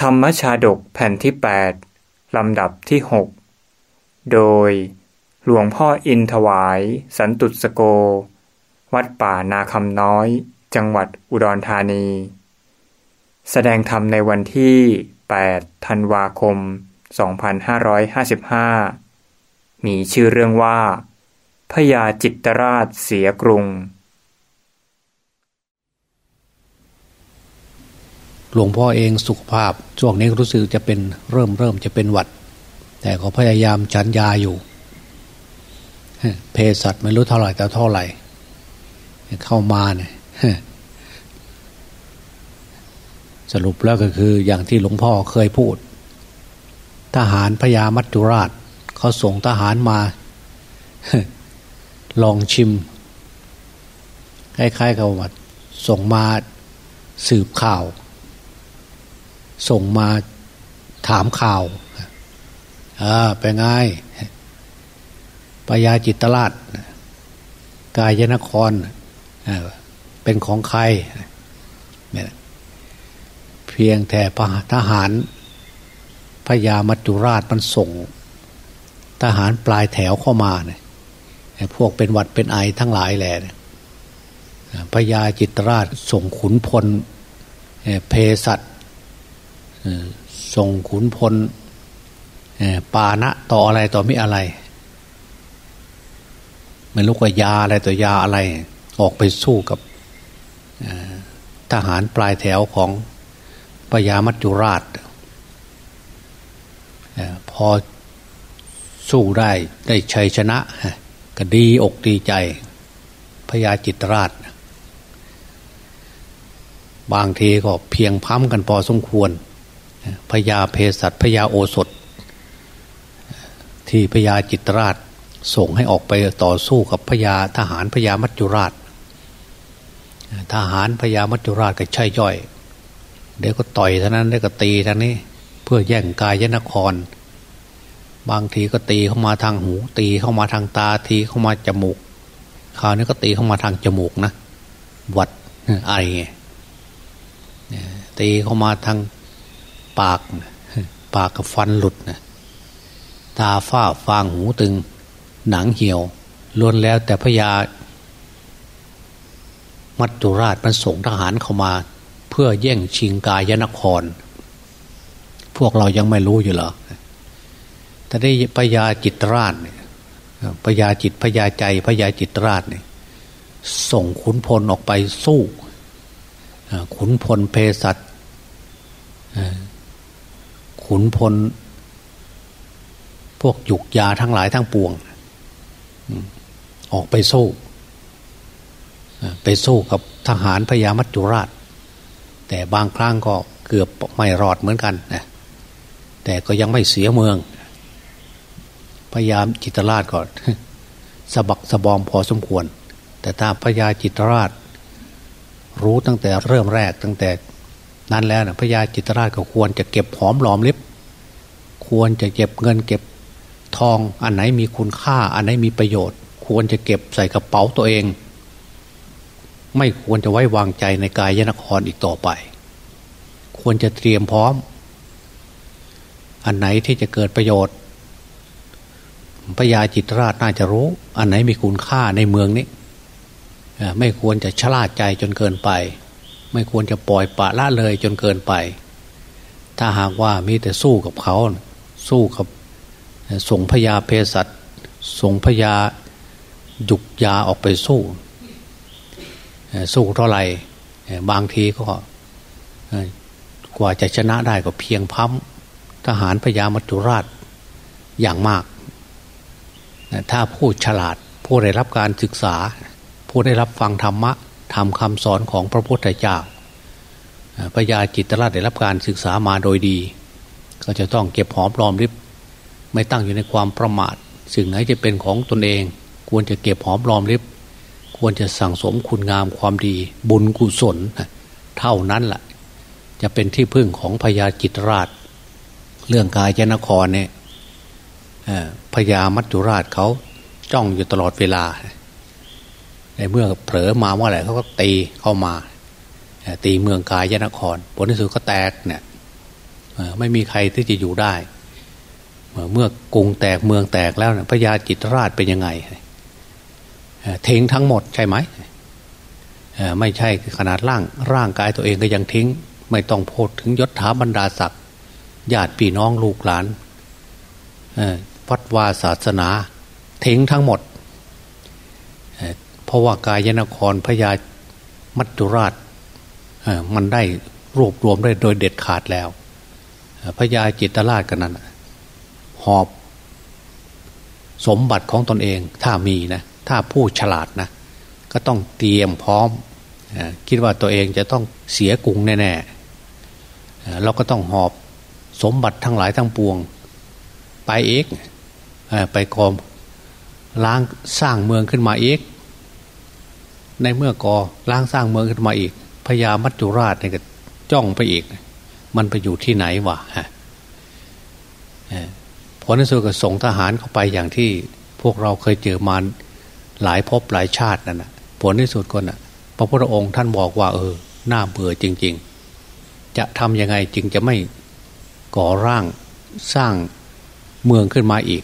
ธรรมชาดกแผ่นที่ 8 ลำดับที่ 6 โดยหลวงพ่ออินถวาย สันตุสโก วัดป่านาคำน้อย จังหวัดอุดรธานี แสดงธรรมในวันที่ 8 ธันวาคม 2555 มีชื่อเรื่องว่าพญาจิตรราชเสียกรุง หลวงพ่อเองสุขภาพช่วงนี้รู้สึกจะเป็นเริ่มเริ่มจะเป็นหวัด แต่ก็พยายามฉันยาอยู่เพสัตไม่รู้เท่าไหร่แต่เท่าไหร่ เข้ามาเนี่ยสรุปแล้วก็คืออย่างที่หลวงพ่อเคยพูด ทหารพญามัจจุราชเขาส่งทหารมา ลองชิมคล้ายๆกับว่าส่งมาสืบข่าว ส่งมาถามข่าวอ่าเป็นไงปยาจิตตลาดกายนครเป็นของใครเนี่ยเพียงแต่ทหารพญามัจจุราชมันส่ง ทหารปลายแถวเข้ามาเนี่ยพวกเป็นหวัดเป็นไอทั้งหลายแหละพญาจิตราชส่งขุนพลเพสัต ส่งขุนพลปานะต่ออะไรต่อไม่อะไรไม่รู้ว่ายาอะไรต่อยาอะไร ออกไปสู้กับทหารปลายแถวของพญามัจจุราชพอสู้ได้ได้ชัยชนะ ก็ดีอกดีใจพญาจิตราช บางทีก็เพียงพั้มกันพอสมควร พญาเพศัตพญาโอสถ ที่พญาจิตราชส่งให้ออกไปต่อสู้กับพญาทหารพญามัจจุราช ทหารพญามัจจุราชก็ใช่ย่อย เดี๋ยวก็ต่อยท่านั้นเดี๋ยวก็ตีท่านี้เพื่อแย่งกายยนคร บางทีก็ตีเข้ามาทางหู ตีเข้ามาทางตาทีเข้ามาจมูกคราวนี้ก็ตีเข้ามาทางจมูกนะหวัดไอตีเข้ามาทาง ปาก ปากกับฟันหลุดนะตาฝ้าฟางหูตึง หนังเหี่ยวล้วนแล้วแต่พญามัจจุราชมันส่งทหารเข้ามา เพื่อแย่งชิงกายนคร พวกเรายังไม่รู้อยู่หรอแต่ได้พญาจิตราชเนี่ยพญาจิตพญาใจพญาจิตราชเนี่ยส่งขุนพลออกไปสู้ขุนพลเพสัต ขุนพล พวกหยุกยาทั้งหลายทั้งปวงออกไปสู้ไปสู้กับทหารพญามัจจุราช แต่บางครั้งก็เกือบไม่รอดเหมือนกันนะแต่ก็ยังไม่เสียเมืองพยายามจิตราชก่อนสะบักสะบอมพอสมควร แต่ถ้าพญาจิตราช รู้ตั้งแต่เริ่มแรกตั้งแต่ นั้นแล้วนะพญาจิตราชก็ควรจะเก็บหอมหลอมลิบควรจะเก็บเงินเก็บทองอันไหนมีคุณค่า อันไหนมีประโยชน์ ควรจะเก็บใส่กระเป๋าตัวเอง ไม่ควรจะไว้วางใจในกายยนครอีกต่อไป ควรจะเตรียมพร้อม อันไหนที่จะเกิดประโยชน์พญาจิตราชน่าจะรู้ อันไหนมีคุณค่าในเมืองนี้ไม่ควรจะชลาดใจจนเกินไป ไม่ควรจะปล่อยปะละเลยจนเกินไป ถ้าหากว่ามีแต่สู้กับเขา สู้กับส่งพญาเพศัตส่งพญาจุกยาออกไปสู้ สู้เท่าไหร่บางทีก็กว่าจะชนะได้ก็เพียงพั้มทหารพญามัจจุราชอย่างมาก ถ้าผู้ฉลาดผู้ได้รับการศึกษา ผู้ได้รับฟังธรรมะ ทำคำสอนของพระพุทธเจ้าพญาจิตรราชได้รับการศึกษามาโดยดี ก็จะต้องเก็บหอมรอมริบ ไม่ตั้งอยู่ในความประมาท สิ่งไหนจะเป็นของตนเอง ควรจะเก็บหอมรอมริบ ควรจะสั่งสมคุณงามความดี บุญกุศล เท่านั้นแหละจะเป็นที่พึ่งของพญาจิตรราช เรื่องกายยนครเนี่ยพญามัจจุราชเขาจ้องอยู่ตลอดเวลา ในเมื่อเผลอมาเมื่อไหร่เขาก็ตีเข้ามาตีเมืองกายยนคร ผลที่สุดก็แตกเนี่ยไม่มีใครที่จะอยู่ได้ เมื่อกรุงแตกเมืองแตกแล้วพญาจิตราชเป็นยังไงทิ้งทั้งหมดใช่ไหมไม่ใช่ขนาดร่างร่างกายตัวเองก็ยังทิ้ง ไม่ต้องโพดถึงยศถาบรรดาศักดิ์ญาติพี่น้องลูกหลานวัดวาศาสนาทิ้งทั้งหมด ราะว่ากายนครพญามัจจุราชมันได้รวบรวมได้โดยเด็ดขาดแล้วพญาจิตราชกันนั้นหอบสมบัติของตนเองถ้ามีนะถ้าผู้ฉลาดนะก็ต้องเตรียมพร้อมคิดว่าตัวเองจะต้องเสียกรุงแน่ๆเราก็ต้องหอบสมบัติทั้งหลายทั้งปวง ไปเอกไปกอมล้างสร้างเมืองขึ้นมาเอก ในเมื่อก่อล้างสร้างเมืองขึ้นมาอีกพญามัจจุราชเนี่ยก็จ้องไปอีก มันไปอยู่ที่ไหนวะฮะพอในสุดก็ส่งทหารเข้าไปอย่างที่พวกเราเคยเจอมาหลายภพหลายชาตินั่นนะผลที่สุดก็น่ะ พระพุทธองค์ท่านบอกว่า เออหน้าเบื่อจริง ๆ จะทำยังไงจึงจะไม่ก่อร่างสร้างเมืองขึ้นมาอีก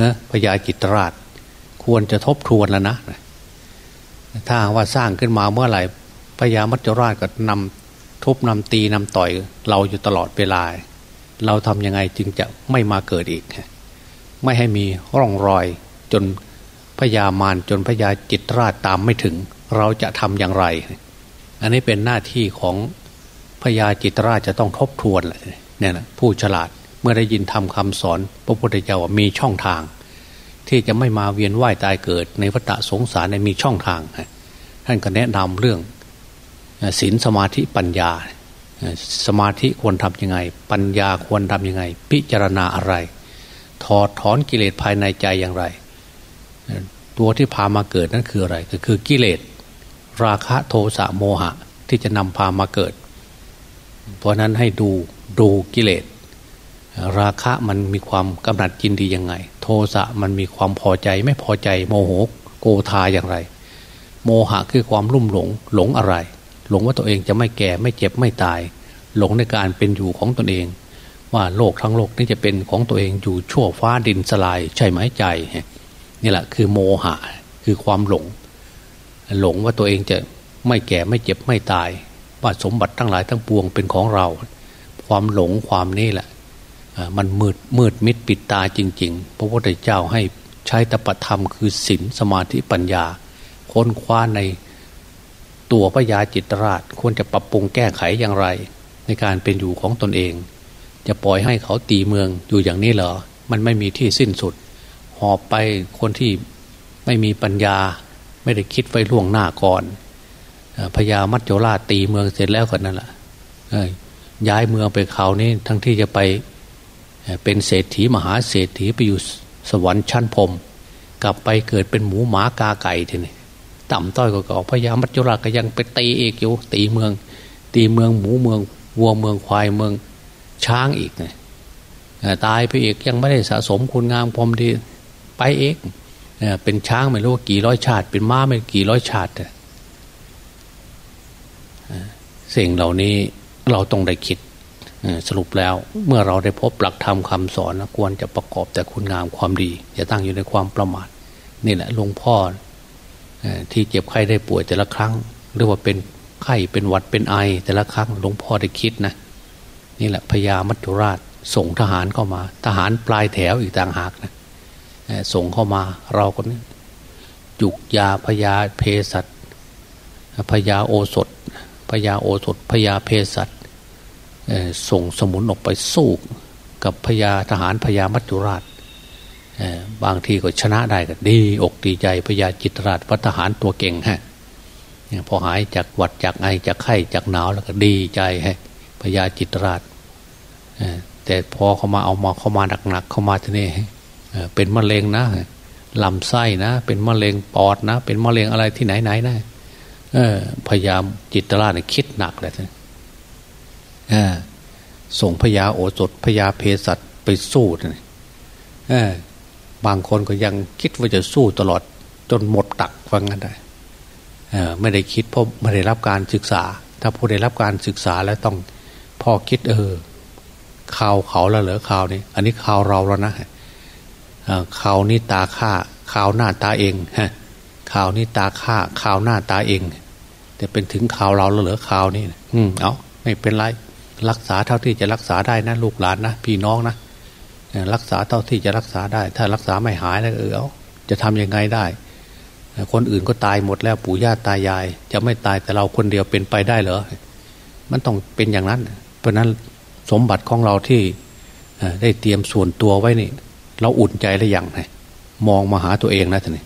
ฮะพญาจิตราช ควรจะทบทวนแล้วนะ ถ้าว่าสร้างขึ้นมาเมื่อไหร่พญามัจจุราชก็นำทุบนำตีนำต่อยเราอยู่ตลอดเวลา เราทำยังไงจึงจะไม่มาเกิดอีก ไม่ให้มีร่องรอยจนพญามารจนพญาจิตราชตามไม่ถึง เราจะทำอย่างไร อันนี้เป็นหน้าที่ของพญาจิตราชจะต้องทบทวนแหละเนี่ยนะผู้ฉลาดเมื่อได้ยินทำคำสอน พระพุทธเจ้าว่ามีช่องทาง ที่จะไม่มาเวียนว่ายตายเกิด ในวัฏสงสารในมีช่องทางท่านก็แนะนำเรื่องศีลสมาธิปัญญา สมาธิควรทำยังไง ปัญญาควรทำยังไง พิจารณาอะไร ถอดถอนกิเลสภายในใจอย่างไร ตัวที่พามาเกิดนั่นคืออะไรก็คือกิเลส ราคะโทสะโมหะที่จะนำพามาเกิด เพราะนั้นให้ดูดูกิเลส ราคะมันมีความกำหนัดจินดียังไง โทสะมันมีความพอใจไม่พอใจโมโหโกธาอย่างไร โมหะคือความลุ่มหลงหลงอะไร หลงว่าตัวเองจะไม่แก่ไม่เจ็บไม่ตาย หลงในการเป็นอยู่ของตนเอง ว่าโลกทั้งโลกนี้จะเป็นของตัวเองอยู่ชั่วฟ้าดินสลายใช่ไหมใจนี่แหละคือโมหะคือความหลง หลงว่าตัวเองจะไม่แก่ไม่เจ็บไม่ตายว่าสมบัติทั้งหลายทั้งปวงเป็นของเรา ความหลงความนี่แหละ มันมืดมืดมิดปิดตาจริง ๆ พระพุทธเจ้าให้ใช้ตปธรรมคือศีลสมาธิปัญญา ค้นคว้าในตัวพระยาจิตราช ควรจะปรับปรุงแก้ไขอย่างไร ในการเป็นอยู่ของตนเอง จะปล่อยให้เขาตีเมืองอยู่อย่างนี้เหรอ มันไม่มีที่สิ้นสุด หอบไปคนที่ไม่มีปัญญา ไม่ได้คิดไว้ล่วงหน้าก่อนพญามัจโจราตีเมืองเสร็จแล้วกันนั่นแหละย้ายเมืองไปเขานี้ทั้งที่จะไป เป็นเศรษฐีมหาเศรษฐีไปอยู่สวรรค์ชั้นพรมกลับไปเกิดเป็นหมูหมากาไก่ทีนี้ต่ำต้อยก็กพญามัจจุราชก็ยังไปตีเอกอยู่ตีเมือง ตีเมืองหมูเมืองวัวเมืองควายเมืองช้างอีกไงตายไปอีกยังไม่ได้สะสมคุณงามความดีไปเอกเป็นช้างไม่รู้ว่ากี่ร้อยชาติ เป็นม้าไม่กี่ร้อยชาติสิ่งเหล่านี้เราต้องได้คิด สรุปแล้วเมื่อเราได้พบหลักธรรมคาสอนควรจะประกอบแต่คุณงามความดี อย่าตั้งอยู่ในความประมาทนี่แหละหลวงพ่อที่เจ็บไข้ได้ป่วยแต่ละครั้ง หรือว่าเป็นไข้เป็นหวัดเป็นไอ แต่ละครั้งหลวงพ่อได้คิดนะนี่แหละพญามัจจุราชส่งทหารเข้ามา ทหารปลายแถวอีกต่างหากนะส่งเข้ามาเราก็นี่จุกยาพญาเพสัตพญาโอสถพญาโอสถพญาเพสัต ส่งสมุนออกไปสู้กับพญาทหารพญามัจจุราชบางทีก็ชนะได้ก็ดีอกดีใจพญาจิตราชพัฒหารตัวเก่งฮะพอหายจากหวัดจากไอจากไข้จากหนาวแล้วก็ดีใจฮะพญาจิตราชแต่พอเขามาเอามาเข้ามาหนักๆเข้ามาที่นี่เป็นมะเร็งนะลำไส้นะ เป็นมะเร็งปอดนะ เป็นมะเร็งอะไรที่ไหนไหนนะพยายามจิตราชคิดหนักเลย ส่งพญาโอสถพญาเพศัตไปสู้เลยบางคนก็ยังคิดว่าจะสู้ตลอดจนหมดตักฟังกันได้ไม่ได้คิดเพราะไม่ได้รับการศึกษา ถ้าผู้ได้รับการศึกษาแล้วต้องพ่อคิดเออข่าวเขาแล้วเหรอข่าวนี้ อันนี้ข่าวเราแล้วนะข่าวนี้ตาข้าข่าวหน้าตาเองฮะข่าวนี้ตาข้าข่าวหน้าตาเอง แต่เป็นถึงข่าวเราแล้วเหรอข่าวนี้อืมเอาไม่เป็นไร รักษาเท่าที่จะรักษาได้นะลูกหลานนะพี่น้องนะรักษาเท่าที่จะรักษาได้ ถ้ารักษาไม่หายแล้วเออจะทํำยังไงได้ คนอื่นก็ตายหมดแล้วปู่ย่าตายาย จะไม่ตายแต่เราคนเดียวเป็นไปได้เหรอมันต้องเป็นอย่างนั้น เพราะนั้นสมบัติของเราที่ได้เตรียมส่วนตัวไว้นี่ เราอุ่นใจหรือยังไงมองมาหาตัวเองนะท่านนี่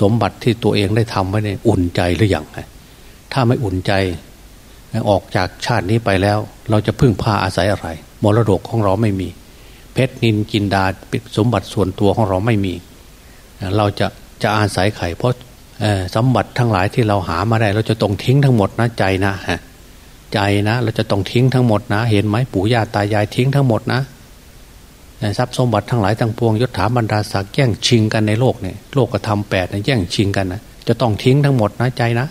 สมบัติที่ตัวเองได้ทำไว้นี่อุ่นใจหรือยังถ้าไม่อุ่นใจ ออกจากชาตินี้ไปแล้ว เราจะพึ่งพาอาศัยอะไร มรดกของเราไม่มี เพชรนินจินดาสมบัติส่วนตัวของเราไม่มี เราจะจะอาศัยไข่เพราะสมบัติทั้งหลายที่เราหามาได้ เราจะต้องทิ้งทั้งหมดนะใจนะฮะใจนะ เราจะต้องทิ้งทั้งหมดนะ เห็นไหมปู่ย่าตายายทิ้งทั้งหมดนะทรัพย์สมบัติทั้งหลายทั้งปวงยศถาบรรดาศักดิ์แย่งชิงกันในโลกเนี่ยโลกกระทำแปดเนี่ยแย่งชิงกันนะจะต้องทิ้งทั้งหมดนะใจนะ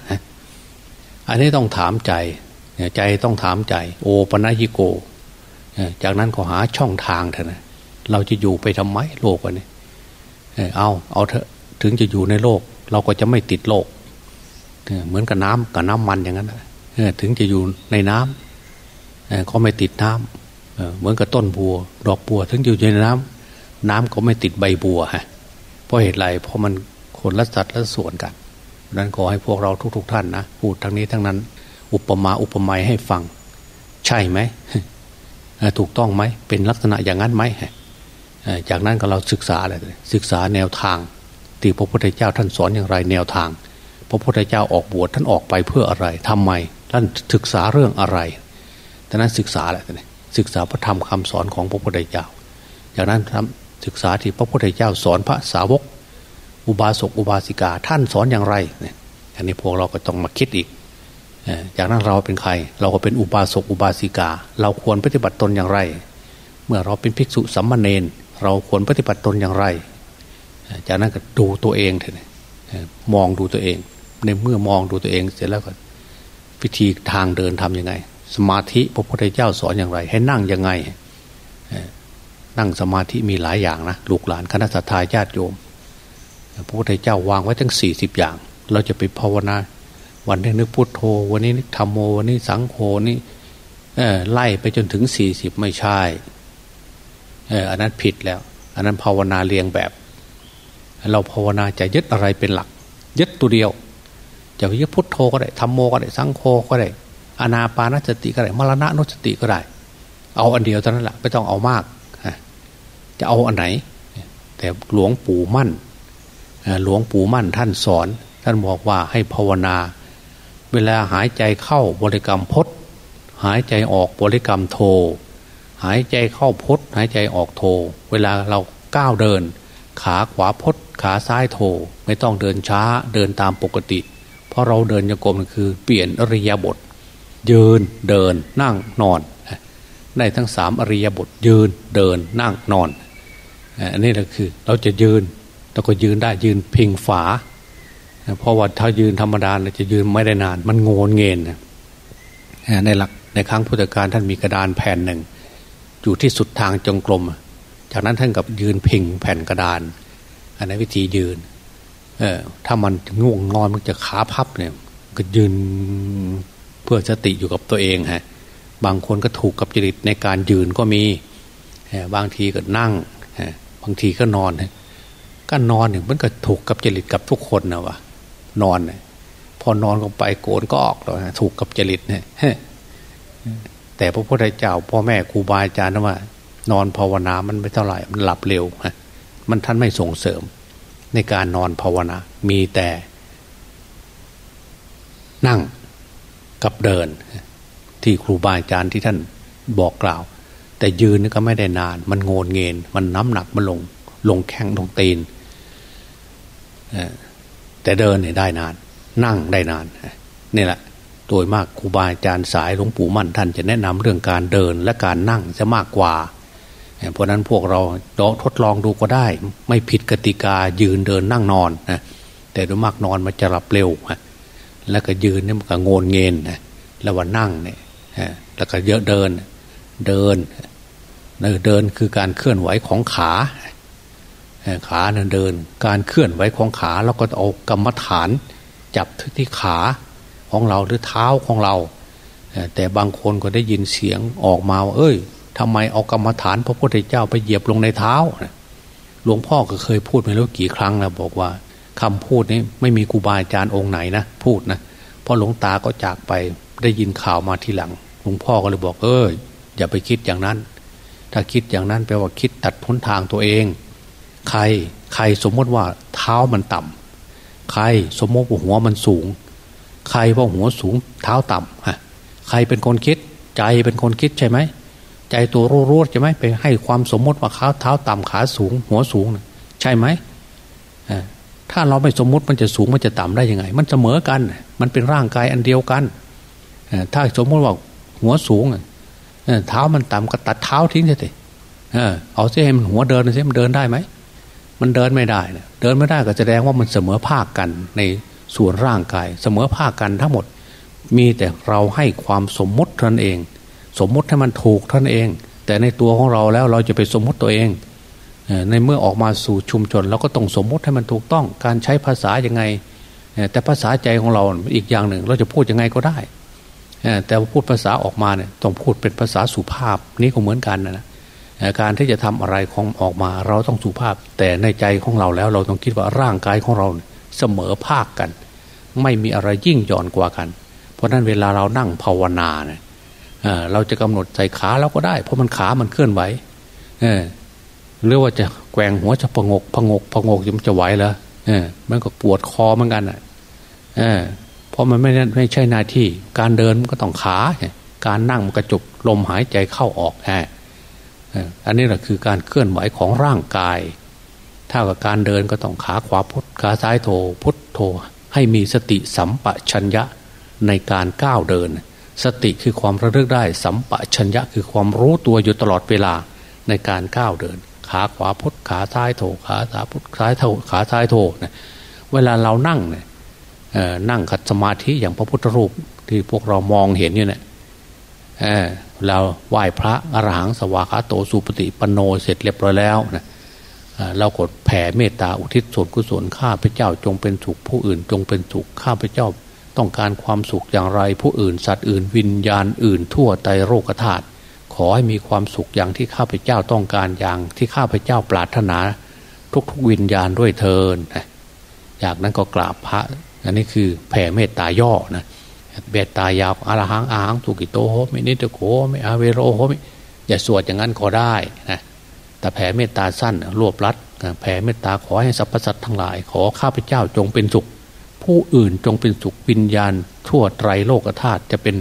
อันนี้ต้องถามใจ ใจต้องถามใจ โอปนัญิโก จากนั้นก็หาช่องทางเถอะนะเราจะอยู่ไปทำไมโลกวันนี้เอาเอาเถอะถึงจะอยู่ในโลก เราก็จะไม่ติดโลกเหมือนกับน้ำกับน้ำมันอย่างนั้นถึงจะอยู่ในน้ำก็ไม่ติดน้ำเหมือนกับต้นบัว ดอกบัว ถึงอยู่ในน้ำน้ำก็ไม่ติดใบบัวฮะเพราะเหตุไรเพราะมันคนละสัตว์ละส่วนกันนั้นขอให้พวกเราทุก ๆทท่านนะพูดทั้งนี้ทั้งนั้น อุปมาอุปไมยให้ฟัง ใช่ไหมถูกต้องไหมเป็นลักษณะอย่างนั้นไหมจากนั้นก็เราศึกษาอะไรศึกษาแนวทางที่พระพุทธเจ้าท่านสอนอย่างไรแนวทาง พระพุทธเจ้าออกบวชท่านออกไปเพื่ออะไรทำไม ท่านศึกษาเรื่องอะไรดังนั้นศึกษาอะไรศึกษาพระธรรมคำสอนของพระพุทธเจ้า จากนั้นศึกษาที่พระพุทธเจ้าสอนพระสาวก อุบาสกอุบาสิกาท่านสอนอย่างไรอันนี้พวกเราก็ต้องมาคิดอีก จากนั้นเราเป็นใคร เราก็เป็นอุบาสกอุบาสิกา เราควรปฏิบัติตนอย่างไร เมื่อเราเป็นภิกษุสัมมาเนนเราควรปฏิบัติตนอย่างไร จากนั้นก็ดูตัวเองเถอะมองดูตัวเอง ในเมื่อมองดูตัวเองเสร็จแล้วก็พิธีทางเดินทํำยังไง สมาธิพระพุทธเจ้าสอนอย่างไร ให้นั่งยังไงนั่งสมาธิมีหลายอย่างนะลูกหลานคณะสัตยาญาติโยม พระพุทธเจ้าวางไว้ทั้งสี่สิบอย่าง เราจะไปภาวนา วันนี้นึกพุทโธวันนี้นึกธรรมโมวันนี้สังโฆนี่ไล่ไปจนถึงสี่สิบไม่ใช่อันนั้นผิดแล้ว อันนั้นภาวนาเรียงแบบ เราภาวนาจะยึดอะไรเป็นหลัก ยึดตัวเดียวจะยึดพุทโธก็ได้ธรรมโมก็ได้สังโฆก็ได้อนาปานสติก็ได้มรณะนุสติก็ได้ เอาอันเดียวเท่านั้นแหละไม่ต้องเอามากจะเอาอันไหน แต่หลวงปู่มั่นหลวงปู่มั่นท่านสอน ท่านบอกว่าให้ภาวนา เวลาหายใจเข้าบริกรรมพดหายใจออกบริกรรมโท หายใจเข้าพดหายใจออกโท เวลาเราก้าวเดิน ขาขวาพดขาซ้ายโท ไม่ต้องเดินช้าเดินตามปกติ เพราะเราเดินโยกมคือเปลี่ยนอริยบท ยืนเดินนั่งนอนได้ทั้งสามอริยบทยืนเดินนั่งนอนอันนี้แหละคือเราจะยืนแล้วก็ยืนได้ยืนพิงฝา เพราะว่าถ้ายืนธรรมดาจะยืนไม่ได้นาน มันโงนเงินในหลักในครั้งพุทธกาลท่านมีกระดานแผ่นหนึ่ง อยู่ที่สุดทางจงกรม จากนั้นท่านกับยืนพิงแผ่นกระดาน อันนี้วิธียืน เออถ้ามันง่วงนอนมันจะขาพับเนี่ย ก็ยืนเพื่อสติอยู่กับตัวเองฮะ บางคนก็ถูกกับจริตในการยืนก็มีบางทีก็นั่งบางทีก็นอนก็นอนเนี่ยมันก็ถูกกับจริตกับทุกคนนะวะ นอนเนี่ยพอนอนลงไปโกนก็ออกแล้วถูกกับจริตเนี่ยแต่พระพุทธเจ้าพ่อแม่ครูบาอาจารย์ว่า นอนภาวนามันไม่เท่าไหร่มันหลับเร็วฮะมันท่านไม่ส่งเสริม ในการนอนภาวนา มีแต่ นั่งกับเดิน ที่ครูบาอาจารย์ที่ท่านบอกกล่าว แต่ยืนก็ไม่ได้นาน มันโงนเงินมันน้ำหนักมันลง ลงแข้งลงตีน แต่เดินเนี่ยได้นาน นั่งได้นานนี่แหละ โดยมากครูบาอาจารย์สายหลวงปู่มั่นท่านจะแนะนำเรื่องการเดินและการนั่งจะมากกว่า เพราะนั้นพวกเราทดลองดูก็ได้ ไม่ผิดกติกายืนเดินนั่งนอนนะแต่โดยมากนอนมันจะหลับเร็วแล้วก็ยืนเนี่ยมันก็งนเงินนะแล้วว่านั่งเนี่ยแล้วก็เยอะเดินเดินเดินคือการเคลื่อนไหวของขา ขาเดิน การเคลื่อนไหวของขาแล้วก็เอากรรมฐาน จับที่ขาของเราหรือเท้าของเรา แต่บางคนก็ได้ยินเสียงออกมาว่าเอ้ยทำไมเอากรรมฐานพระพุทธเจ้าไปเหยียบลงในเท้าหลวงพ่อก็เคยพูดมาแล้วกี่ครั้งแล้วบอกว่าคำพูดนี้ไม่มีครูบาอาจารย์องค์ไหนนะพูดนะพอหลวงตาก็จากไปได้ยินข่าวมาทีหลังหลวงพ่อก็เลยบอกเอออย่าไปคิดอย่างนั้น ถ้าคิดอย่างนั้นแปลว่าคิดตัดพ้นทางตัวเอง ใครใครสมมติว่าเท้ามันต่ำใครสมมติว่าหัวมันสูง ใครว่าหัวสูงเท้าต่ำฮะใครเป็นคนคิด ใจเป็นคนคิดใช่ไหมใจตัวรู้รู้ใช่ไหมไปให้ความสมมติว่าขาเท้าต่ำขาสูง หัวสูงใช่ไหมถ้าเราไม่สมมติมันจะสูงมันจะต่ำได้ยังไง มันเสมอกัน มันเป็นร่างกายอันเดียวกันถ้าสมมติว่าหัวสูงเท้ามันต่ำก็ตัดเท้าทิ้งเสิเอาเส้ให้มันหัวเดินเสิมันเดินได้ไหม มันเดินไม่ได้เดินไม่ได้ก็แสดงว่ามันเสมอภาคกันในส่วนร่างกาย เสมอภาคกันทั้งหมด มีแต่เราให้ความสมมติท่านเอง สมมติให้มันถูกท่านเอง แต่ในตัวของเราแล้วเราจะไปสมมติตัวเองในเมื่อออกมาสู่ชุมชนเราก็ต้องสมมติให้มันถูกต้องการใช้ภาษายังไง แต่ภาษาใจของเราอีกอย่างหนึ่ง เราจะพูดยังไงก็ได้แต่พูดภาษาออกมาเนี่ยต้องพูดเป็นภาษาสุภาพนี่ก็เหมือนกันนะ การที่จะทำอะไรของออกมา เราต้องสุภาพ แต่ในใจของเราแล้วเราต้องคิดว่าร่างกายของเราเสมอภาคกัน ไม่มีอะไรยิ่งหย่อนกว่ากัน เพราะนั้นเวลาเรานั่งภาวนาเนี่ยเราจะกำหนดใจขาเราก็ได้ เพราะมันขามันเคลื่อนไหวหรือว่าจะแกว่งหัวจะพงกพงกพงกมันจะไหวเหรอเออมันก็ปวดคอเหมือนกันอะเออเพราะมันไม่ไม่ใช่หน้าที่ การเดินมันก็ต้องขา การนั่งมันกระจุกลมหายใจเข้าออกแฮ อันนี้แหละคือการเคลื่อนไหวของร่างกาย ถ้ากับการเดินก็ต้องขาขวาพุทขาซ้ายโถพุทโถให้มีสติสัมปชัญญะในการก้าวเดิน สติคือความระลึกได้ สัมปชัญญะคือความรู้ตัวอยู่ตลอดเวลาในการก้าวเดิน ขาขวาพุทขาซ้ายโถขาซ้ายพุทซ้ายโถขาซ้ายโถเนี่ยเวลาเรานั่งเนี่ยนั่งขัดสมาธิอย่างพระพุทธรูปที่พวกเรามองเห็นอยู่เนี่ย เราไหว้พระอรหังสวากาโตสุปฏิปโนเสร็จเรียบร้อยแล้วนะเรากดแผ่เมตตาอุทิศส่วนกุศลข้าพเจ้าจงเป็นสุขผู้อื่นจงเป็นสุขข้าพเจ้า ต้องการความสุขอย่างไรผู้อื่น สัตว์อื่น วิญญาณอื่น ทั่วไตโรกธาตุขอให้มีความสุขอย่างที่ข้าพเจ้าต้องการอย่างที่ข้าพเจ้าปรารถนา ทุกๆวิญญาณด้วยเทินจากนั้นก็กราบพระอันนี้คือแผ่เมตตาย่อนะ เบตตายาวอารหังอาหังสุกิโตโหมินิตโขไม่อาเวโรโหมิอย่าสวดอย่างนั้นก็ได้นะแต่แผ่เมตตาสั้นรวบรัดแผ่เมตตาขอให้สรรพสัตว์ทั้งหลาย ขอข้าพเจ้าจงเป็นสุข ผู้อื่นจงเป็นสุขวิญญาณ ทั่วไตรโลกธาตุจะเป็น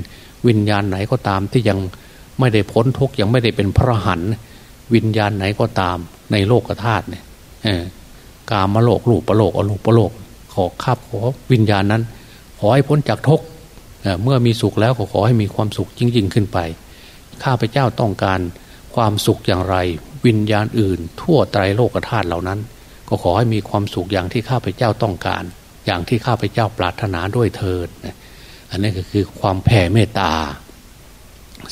วิญญาณไหนก็ตามที่ยังไม่ได้พ้นทุกยังไม่ได้เป็นพระหันวิญญาณไหนก็ตามในโลกธาตุเนี่ยกามโลกรูปปะโลกอรูปะโลก ขอข้าขอวิญญาณนั้น ขอให้พ้นจากทุกข เมื่อมีสุขแล้วก็ขอให้มีความสุขยิ่งยิ่งขึ้นไป ข้าพเจ้าต้องการความสุขอย่างไร วิญญาณอื่น ทั่วไตรโลกธาตุเหล่านั้น ก็ขอให้มีความสุขอย่างที่ข้าพเจ้าต้องการ อย่างที่ข้าพเจ้าปรารถนาด้วยเถิดอันนี้ก็คือความแผ่เมตตา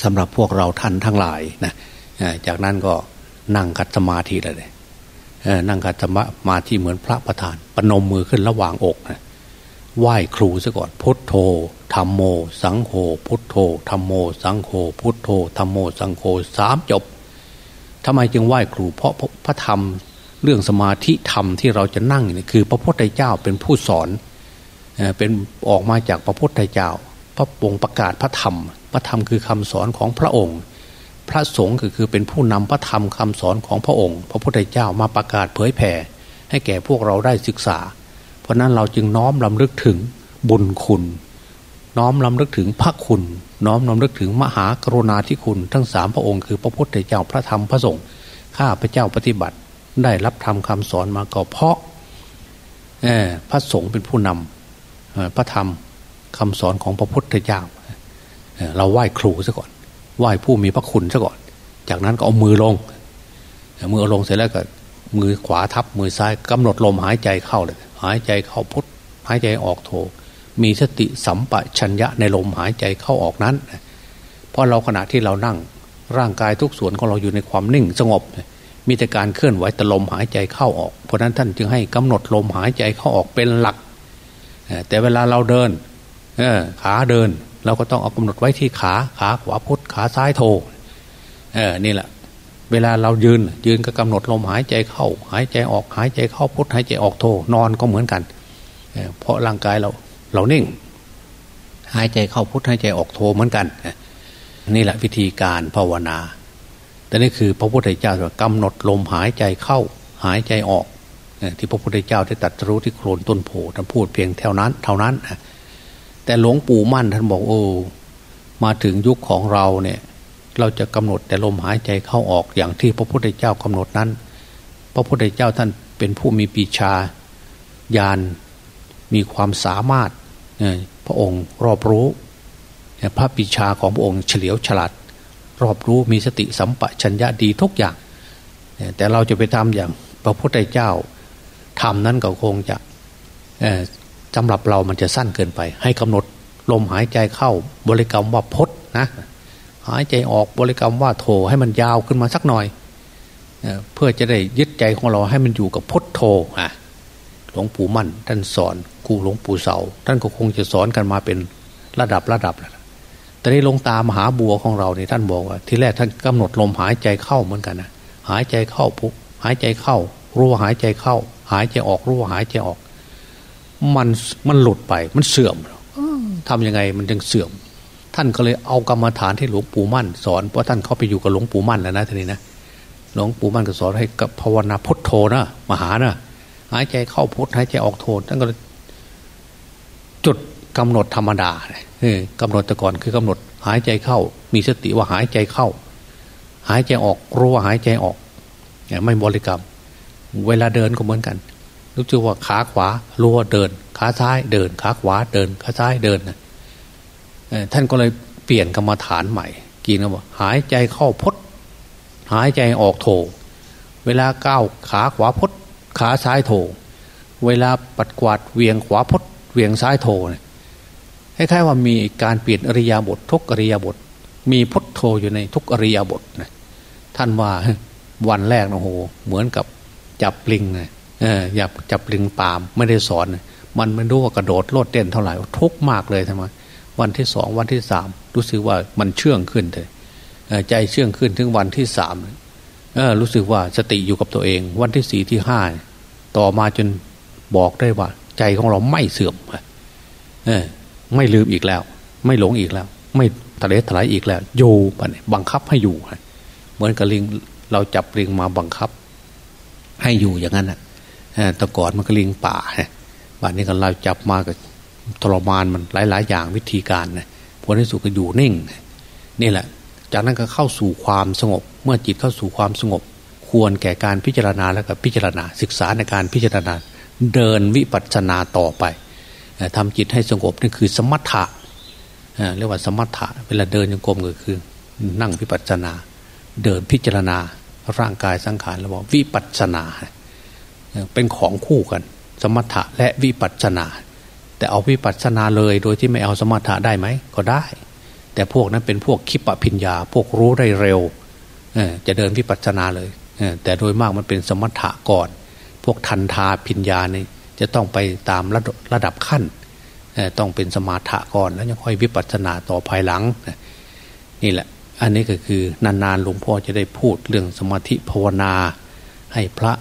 สำหรับพวกเราท่านทั้งหลายนะจากนั้นก็นั่งกัดสมาธิเลยนั่งกัดสมาธิเหมือนพระประธานปนมมือขึ้นระหว่างอกนะ ไหว้ครูซะก่อนพุทโธธรรมโม สังโฆพุทโธธรรมโม สังโฆพุทโธธรรมโม สังโฆสามจบทำไมจึงไหว้ครู เพราะพระธรรมเรื่องสมาธิธรรมที่เราจะนั่งนี่คือ พระพุทธเจ้าเป็นผู้สอนเป็นออกมาจากพระพุทธเจ้า พระปงประกาศพระธรรม พระธรรมคือคำสอนของพระองค์ พระสงฆ์ก็คือเป็นผู้นำพระธรรมคำสอนของพระองค์ พระพุทธเจ้ามาประกาศเผยแผ่ให้แก่พวกเราได้ศึกษา ราะนั้นเราจึงน้อมลำลึกถึงบุญคุณ น้อมลำลึกถึงพระคุณ น้อมลำลึกถึงมหากรุณาธิคุณ ทั้งสามพระองค์คือพระพุทธเจ้าพระธรรมพระสงฆ์ข้าพระเจ้าปฏิบัติ ได้รับธรรมคาสอนมาก็เพราะพระสงฆ์เป็นผู้นำพระธรรมคำสอนของพระพุทธเจ้าเราไหว้ครูซะก่อน ไหว้ผู้มีพระคุณซะก่อน จากนั้นก็เอามือลงมือลงเสร็จแล้วก็มือขวาทับมือซ้ายกำหนดลมหายใจเข้าเลย หายใจเข้าพุทหายใจออกโทมีสติสัมปชัญญะในลมหายใจเข้าออกนั้น เพราะเราขณะที่เรานั่งร่างกายทุกส่วนของเราอยู่ในความนิ่งสงบ มีแต่การเคลื่อนไหวแต่ลมหายใจเข้าออก เพราะนั้นท่านจึงให้กำหนดลมหายใจเข้าออกเป็นหลัก แต่เวลาเราเดินขาเดิน เราก็ต้องเอากำหนดไว้ที่ขาขาขวาพุทขาซ้ายโทนี่แหละ เวลาเรายืน ยืนก็กำหนดลมหายใจเข้า หายใจออกหายใจเข้าพุทหายใจออกโทนอนก็เหมือนกันเพราะร่างกายเราเรานิ่ง หายใจเข้าพุทหายใจออกโทเหมือนกัน นี่แหละวิธีการภาวนา แต่นี่คือพระพุทธเจ้ากำหนดลมหายใจเข้า หายใจออกที่พระพุทธเจ้าได้ตรัสรู้ที่โคลนต้นโพท่านพูดเพียงเท่านั้น เท่านั้นแต่หลวงปู่มั่นท่านบอกโอ้มาถึงยุคของเราเนี่ย เราจะกำหนดแต่ลมหายใจเข้าออกอย่างที่พระพุทธเจ้ากำหนดนั้น พระพุทธเจ้าท่านเป็นผู้มีปีชาญาณมีความสามารถพระองค์รอบรู้ พระปิชาของพระองค์เฉลียวฉลาด รอบรู้มีสติสัมปชัญญะดีทุกอย่าง แต่เราจะไปทำอย่างพระพุทธเจ้าทำนั้นก็คงจะสำหรับเรามันจะสั้นเกินไป ให้กำหนดลมหายใจเข้าบริกรรมว่าพดนะ หายใจออกบริกรรมว่าโทให้มันยาวขึ้นมาสักหน่อยเพื่อจะได้ยึดใจของเราให้มันอยู่กับพดโทอะหลวงปู่มั่น ท่านสอนครูหลวงปู่เสา ท่านก็คงจะสอนกันมาเป็นระดับระดับแล้วแต่ในลงตามหาบัวของเราเนี่ยท่านบอกว่า ที่แรกท่านกำหนดลมหายใจเข้าเหมือนกันนะหายใจเข้าปุ๊บหายใจเข้า รู้ว่าหายใจเข้า หายใจออกรู้ว่าหายใจออก มันมันหลุดไป มันเสื่อมทํำยังไงมันจึงเสื่อม ท่านก็เลยเอากรรมฐานที่หลวงปู่มั่น สอนเพราะท่านเข้าไปอยู่กับหลวงปู่มั่นแล้วนะทีนี้นะหลวงปู่มั่นก็สอนให้กับภาวนาพุทโธนะมหานะหายใจเข้าพุทหายใจออกโทท่านก็จุดกำหนดธรรมดาเนี่ยกำหนดแต่ก่อนคือกำหนดหายใจเข้า มีสติว่าหายใจเข้า หายใจออกรู้ว่าหายใจออกไม่บริกรรม เวลาเดินก็เหมือนกันรู้สึกว่าขาขวารู้ว่าเดิน ขาซ้ายเดิน ขาขวาเดิน ขาซ้ายเดิน ท่านก็เลยเปลี่ยนกรรมฐานใหม่ กินก็บอกหายใจเข้าพด หายใจออกโถ เวลาก้าวขาขวาพด ขาซ้ายโถ เวลาปัดกวาดเวียงขวาพด เวียงซ้ายโถเนี่ยคล้ายๆว่ามีการเปลี่ยนอริยาบททุกอริยาบท มีพุทโธอยู่ในทุกอริยาบทนะท่านว่าวันแรกนะโหเหมือนกับจับปลิงนะเอออย่าจับปลิงปามไม่ได้สอน มันไม่รู้ว่ากระโดดโลดเต้นเท่าไหร่ทุกมากเลยทำไม วันที่สองวันที่สามรู้สึกว่ามันเชื่องขึ้นเลยใจเชื่องขึ้นถึงวันที่สามรู้สึกว่าสติอยู่กับตัวเอง วันที่สี่ที่ห้าต่อมาจนบอกได้ว่า ใจของเราไม่เสื่อมไม่ลืมอีกแล้ว ไม่หลงอีกแล้ว ไม่ทะเลถลายอีกแล้ว อยู่บังคับให้อยู่เหมือนกับลิงเราจับลิงมาบังคับ ให้อยู่อย่างนั้นนะแต่ก่อนมันก็ลิงป่าวันนี้ก็เราจับมากับ ทรมานมันหลาย ๆ อย่างวิธีการนะผลที่สุดก็อยู่นิ่ง นี่แหละ จากนั้นก็เข้าสู่ความสงบ เมื่อจิตเข้าสู่ความสงบ ควรแก่การพิจารณาแล้วก็พิจารณา ศึกษาในการพิจารณา เดินวิปัสสนาต่อไปทำจิตให้สงบนี่คือสมถะเรียกว่าสมถะเวลาเดินยังกรมก็คือ นั่งวิปัสสนา เดินพิจารณาร่างกายสังขารแล้วบอกวิปัสสนา เป็นของคู่กัน สมถะและวิปัสสนา แต่เอาวิปัสสนาเลยโดยที่ไม่เอาสมถะได้ไหมก็ได้ แต่พวกนั้นเป็นพวกคิปปิญญา พวกรู้ได้เร็วจะเดินวิปัสสนาเลยแต่โดยมากมันเป็นสมถะก่อน พวกทันทาพิญญาเนี่ยจะต้องไปตามระระดับขั้นต้องเป็นสมาธิก่อนแล้วยังค่อยวิปัสสนาต่อภายหลังนี่แหละ อันนี้ก็คือนานๆหลวงพ่อจะได้พูดเรื่องสมาธิภาวนา ให้พระ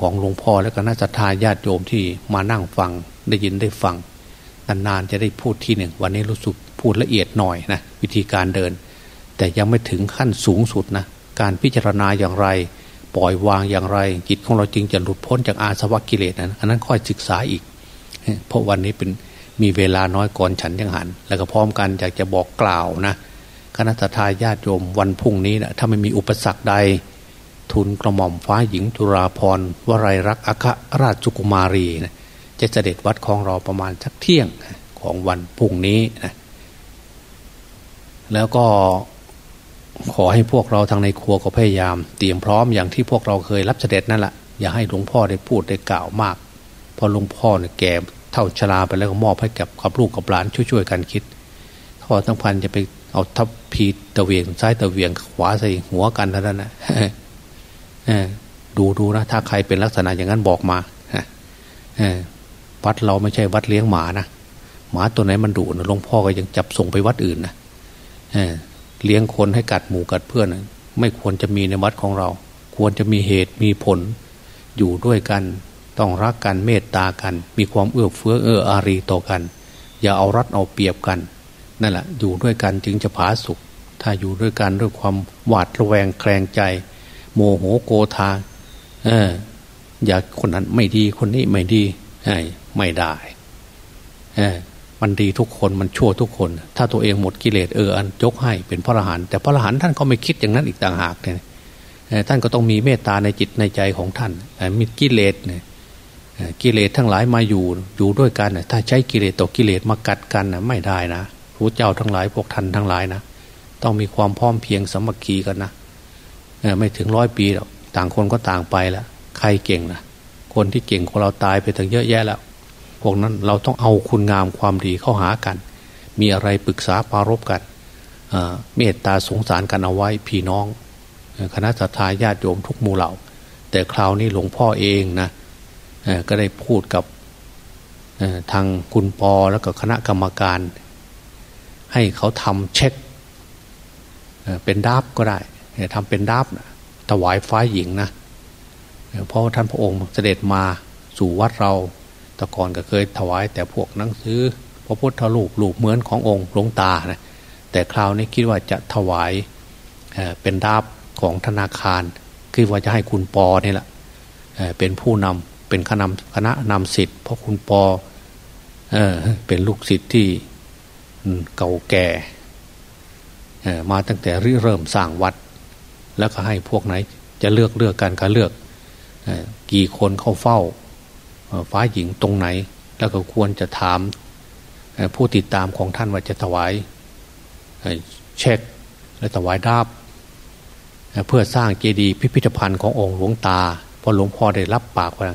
ของหลวงพ่อและก็น่าจะทาญาติโยมที่มานั่งฟัง ได้ยินได้ฟังนานๆจะได้พูดที่หนึ่ง วันนี้รู้สึกพูดละเอียดหน่อยนะวิธีการเดิน แต่ยังไม่ถึงขั้นสูงสุดนะการพิจารณาอย่างไร ปล่อยวางอย่างไร จิตของเราจริงจะหลุดพ้นจากอาสวะกิเลสนั้นอันนั้นค่อยศึกษาอีก เพราะวันนี้เป็นมีเวลาน้อยก่อนฉันยังหัน แล้วก็พร้อมกันอยากจะบอกกล่าวนะคณะทาญาติโยมวันพุ่งนี้นะถ้าไม่มีอุปสรรคใด ทุนกระหม่อมฟ้าหญิงจุราพรวรัยรักอัครราชกุมารีนะ จะเสด็จวัดของเราประมาณสักเที่ยงของวันพุ่งนี้นะแล้วก็ขอให้พวกเราทางในครัวก็พยายาม เตรียมพร้อมอย่างที่พวกเราเคยรับเสด็จนั่นแหละอย่าให้หลวงพ่อได้พูดได้กล่าวมากพอหลวงพ่อเนี่ยแก่เท่าชราไปแล้วก็มอบให้กับกับลูกกับหลานช่วยๆกันคิดพ่อทั้งพันจะไปเอาทัพพีตะเวียงซ้ายตะเวียงขวาใส่หัวกันเท่านั้นนะดูดูนะถ้าใครเป็นลักษณะอย่างนั้นบอกมา วัดเราไม่ใช่วัดเลี้ยงหมานะหมาตัวไหนมันดุนะหลวงพ่อก็ยังจับส่งไปวัดอื่นนะเลี้ยงคนให้กัดหมูกัดเพื่อนไม่ควรจะมีในวัดของเรา ควรจะมีเหตุมีผล อยู่ด้วยกัน ต้องรักกันเมตตากัน มีความเอื้อเฟื้อเอื้ออารีต่อกัน อย่าเอารัดเอาเปรียบกันนั่นแหละอยู่ด้วยกันจึงจะผาสุข ถ้าอยู่ด้วยกันด้วยความหวาดระแวงแคลงใจ โมโหโกธาเออ อยากคนนั้นไม่ดีคนนี้ไม่ดี ไม่ได้มันดีทุกคนมันชั่วทุกคน ถ้าตัวเองหมดกิเลสเอออันยกให้เป็นพระอรหันต์แต่พระอรหันต์ท่านก็ไม่คิดอย่างนั้นอีกต่างหากเนี่ยท่านก็ต้องมีเมตตาในจิตในใจของท่านมีกิเลสเนี่ยกิเลสทั้งหลายมาอยู่อยู่ด้วยกันถ้าใช้กิเลสต่อกิเลสมากัดกันนะไม่ได้นะพระเจ้าทั้งหลายพวกท่านทั้งหลายนะต้องมีความพร้อมเพียงสมัคคีกันนะไม่ถึงร้อยปีหรอกต่างคนก็ต่างไปแล้วใครเก่งนะคนที่เก่งของเราตายไปถึงเยอะแยะแล้ว พวกนั้นเราต้องเอาคุณงามความดีเข้าหากัน มีอะไรปรึกษาปารบกันเมตตาสงสารกันเอาไว้พี่น้อง คณะสัตยาญาติโยมทุกหมู่เหล่า แต่คราวนี้หลวงพ่อเองนะก็ได้พูดกับทางคุณปอแล้วก็คณะกรรมการ ให้เขาทำเช็คเป็นดาบก็ได้ทำเป็นดาบถวายฟ้าหญิงนะเพราะท่านพระองค์เสด็จมาสู่วัดเรา แต่ก่อนก็เคยถวายแต่พวกหนังสือพระพุทธรูปรูปเหมือนขององค์หลวงตานะแต่คราวนี้คิดว่าจะถวายเป็นดาบของธนาคารคือว่าจะให้คุณปอนี่แหละเป็นผู้นำเป็นคณะคณะนำสิทธิ์เพราะคุณปอเออเป็นลูกศิษย์ที่เก่าแก่มาตั้งแต่ริเริ่มสร้างวัด แล้วก็ให้พวกไหน จะเลือกเลือกการก็เลือกกี่คนเข้าเฝ้า ฟ้าหญิงตรงไหน แล้วก็ควรจะถามผู้ติดตามของท่านว่าจะถวายเช็คและถวายดาบเพื่อสร้างเจดีย์พิพิธภัณฑ์ขององค์หลวงตาพอหลวงพ่อได้รับปากว่า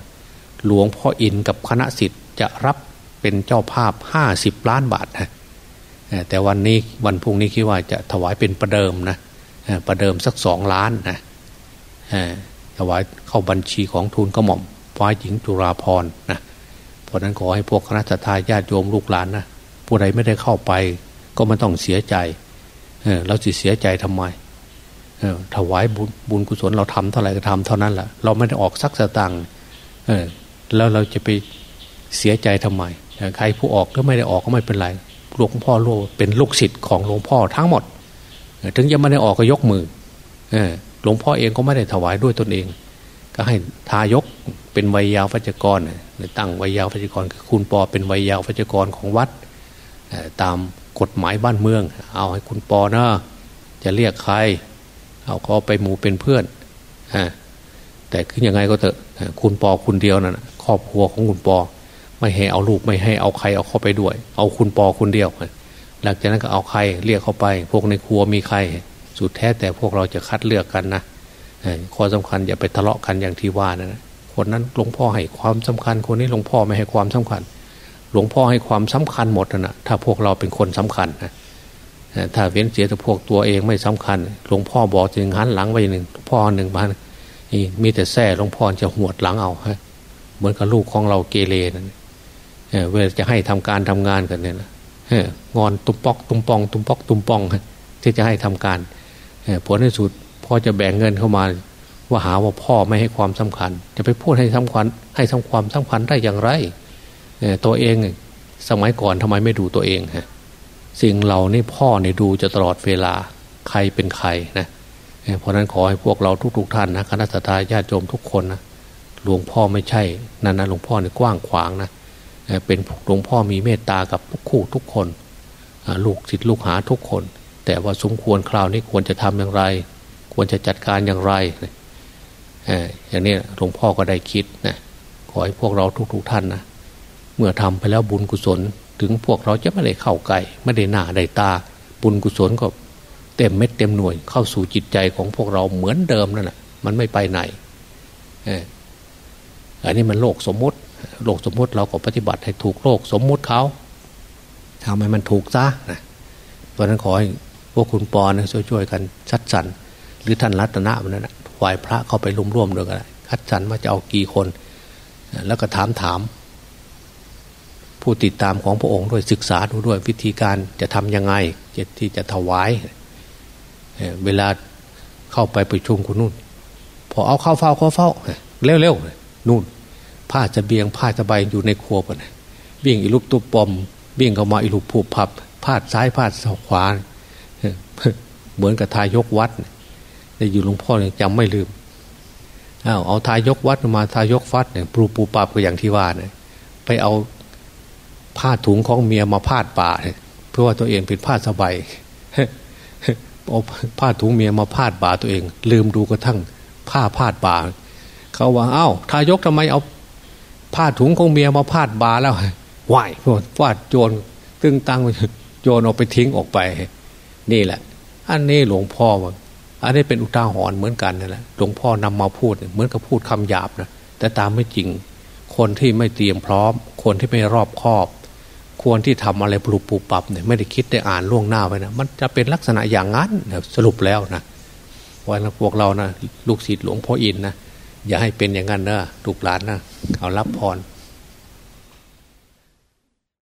หลวงพ่ออินกับคณะสิทธิ์จะรับเป็นเจ้าภาพห้าสิบล้านบาทนะแต่วันนี้วันพรุ่งนี้คิดว่าจะถวายเป็นประเดิมนะประเดิมสักสองล้านนะถวายเข้าบัญชีของทุนกระหม่อม ฟ้าหญิงจุราพรนะเพราะนั้นขอให้พวกคณะทาญาติโยมลูกหลานนะผู้ใดไม่ได้เข้าไป ก็ไม่ต้องเสียใจเออเราจะเสียใจทำไมเอถวายบุญบุญกุศลเราทำเท่าไหร่ก็ทำเท่านั้นแหละเราไม่ได้ออกสักสตังค์แล้วเราจะไปเสียใจทำไมใครผู้ออกก็ไม่ได้ออกก็ไม่เป็นไรหลวงพ่อโลเป็นลูกศิษย์ของหลวงพ่อทั้งหมด ถึงยังไม่ได้ออกก็ยกมือหลวงพ่อเองก็ไม่ได้ถวายด้วยตนเอง ก็ให้ทายกเป็นวัยยาวพัจกรตั้งวัยยาวพัจกรคือคุณปอเป็นวัยยาวพัจกรของวัดตามกฎหมายบ้านเมือง เอาให้คุณปอนะจะเรียกใคร เอาเขาไปหมู่เป็นเพื่อนแต่คือยังไงก็เถอะคุณปอคุณเดียวนะ่ะครอบครัวของคุณปอ ไม่ให้เอาลูกไม่ให้เอาใครเอาเข้าไปด้วย เอาคุณปอคุณเดียวหลังจากนั้นก็เอาใครเรียกเข้าไป พวกในครัวมีใคร สุดแท้แต่พวกเราจะคัดเลือกกันนะ ข้อสำคัญอย่าไปทะเลาะกันอย่างที่ว่านะคนนั้นหลวงพ่อให้ความสำคัญ คนนี้หลวงพ่อไม่ให้ความสำคัญ หลวงพ่อให้ความสำคัญหมดนะถ้าพวกเราเป็นคนสำคัญนะถ้าเว้นเสียแต่พวกตัวเองไม่สำคัญ หลวงพ่อบอกจึงหันหลังไปหนึ่งพ่อหนึ่งมานี่มีแต่แท้หลวงพ่อจะหวดหลังเอาฮะเหมือนกับลูกของเราเกเรนั่นเวลาจะให้ทำการทำงานกันเนี่ยนะงอนตุ้มปอกตุ้มปอง ตุ้มปอกตุ้มปองที่จะให้ทำการผลในสุด พอจะแบ่งเงินเข้ามา ว่าหาว่าพ่อไม่ให้ความสำคัญ จะไปพูดให้สำคัญ ให้ทำความสำคัญได้อย่างไรตัวเองสมัยก่อนทำไมไม่ดูตัวเองฮะสิ่งเหล่านี้พ่อเนี่ยดูจะตลอดเวลาใครเป็นใครนะเพราะนั้นขอให้พวกเราทุก ๆ ท่านนะคณะทาญาติโยมทุกคนนะหลวงพ่อไม่ใช่นั่นนะหลวงพ่อเนี่ยกว้างขวางนะเป็นหลวงพ่อมีเมตตากับทุกคู่ทุกคนลูกศิษย์ลูกหาทุกคน แต่ว่าสมควรคราวนี้ควรจะทำอย่างไร ควรจะจัดการอย่างไรอย่างนี้หลวงพ่อก็ได้คิดนะขอให้พวกเราทุกๆทท่านนะเมื่อทำไปแล้วบุญกุศล ถึงพวกเราจะไม่ได้เข้าไก่ไม่ได้หน้าได้ตา บุญกุศลก็เต็มเม็ดเต็มหน่วยเข้าสู่จิตใจของพวกเราเหมือนเดิมนั่นแหละมันไม่ไปไหนอันนี้มันโลกสมมติ โลกสมมติเราก็ปฏิบัติให้ถูกโลกสมมติเขาทำให้มันถูกซะนะเพราะนั้นขอให้พวกคุณปอนี่ยช่วยๆกันชัดสัน หรือท่านรัตนะมันนั่นนะไหวพระเข้าไปร่วมๆด้วยกันคัดสรรว่าจะเอากี่คน แล้วก็ถามถาม ผู้ติดตามของพระองค์ด้วยศึกษาดูด้วยวิธีการจะทำยังไงจะที่จะถวาย เวลาเข้าไปประชุมคุณนู่น พอเอาเข้าเฝ้าเข้าเฝ้าเร็วๆนู่นผ้าจะเบียงผ้าจะใบอยู่ในครัวปนวิ่งอีลุกตุบปอมวิ่งเข้ามาอีลุกผูบพับพาดซ้ายพาดขวาเหมือนกับทายกวัด แต่อยู่หลวงพ่อยังจำไม่ลืมเอาเอาทายกวัดมาทายกฟัดเนี่ยปูปูปับก็อย่างที่ว่าเนี่ยไปเอาผ้าถุงของเมียมาพาดป่าเนี่ยเพื่อว่าตัวเองเป็นผ้าสบายเอาผ้าถุงเมียมาพาดบ่าตัวเอง ลืมดูกระทั่งผ้าพาดบ่าเขาว่าเอ้าทายกทำไมเอาผ้าถุงของเมียมาพาดบ่าแล้วไหวฟาดโจรตึงตังโจรเอาไปทิ้งออกไป นี่แหละ อันนี้หลวงพ่อว่า อันนี้เป็นอุทาหรณ์เหมือนกันนั่นแหละหลวงพ่อนำมาพูดเหมือนกับพูดคำหยาบนะแต่ตามไม่จริง คนที่ไม่เตรียมพร้อม คนที่ไม่รอบคอบ ควรที่ทำอะไรปลุกปูปรับเนี่ยไม่ได้คิดได้อ่านล่วงหน้าไว้นะมันจะเป็นลักษณะอย่างนั้นสรุปแล้วนะวันพวกเรานะลูกศิษย์หลวงพ่ออินนะอย่าให้เป็นอย่างนั้นนะลูกหลานนะเอารับพร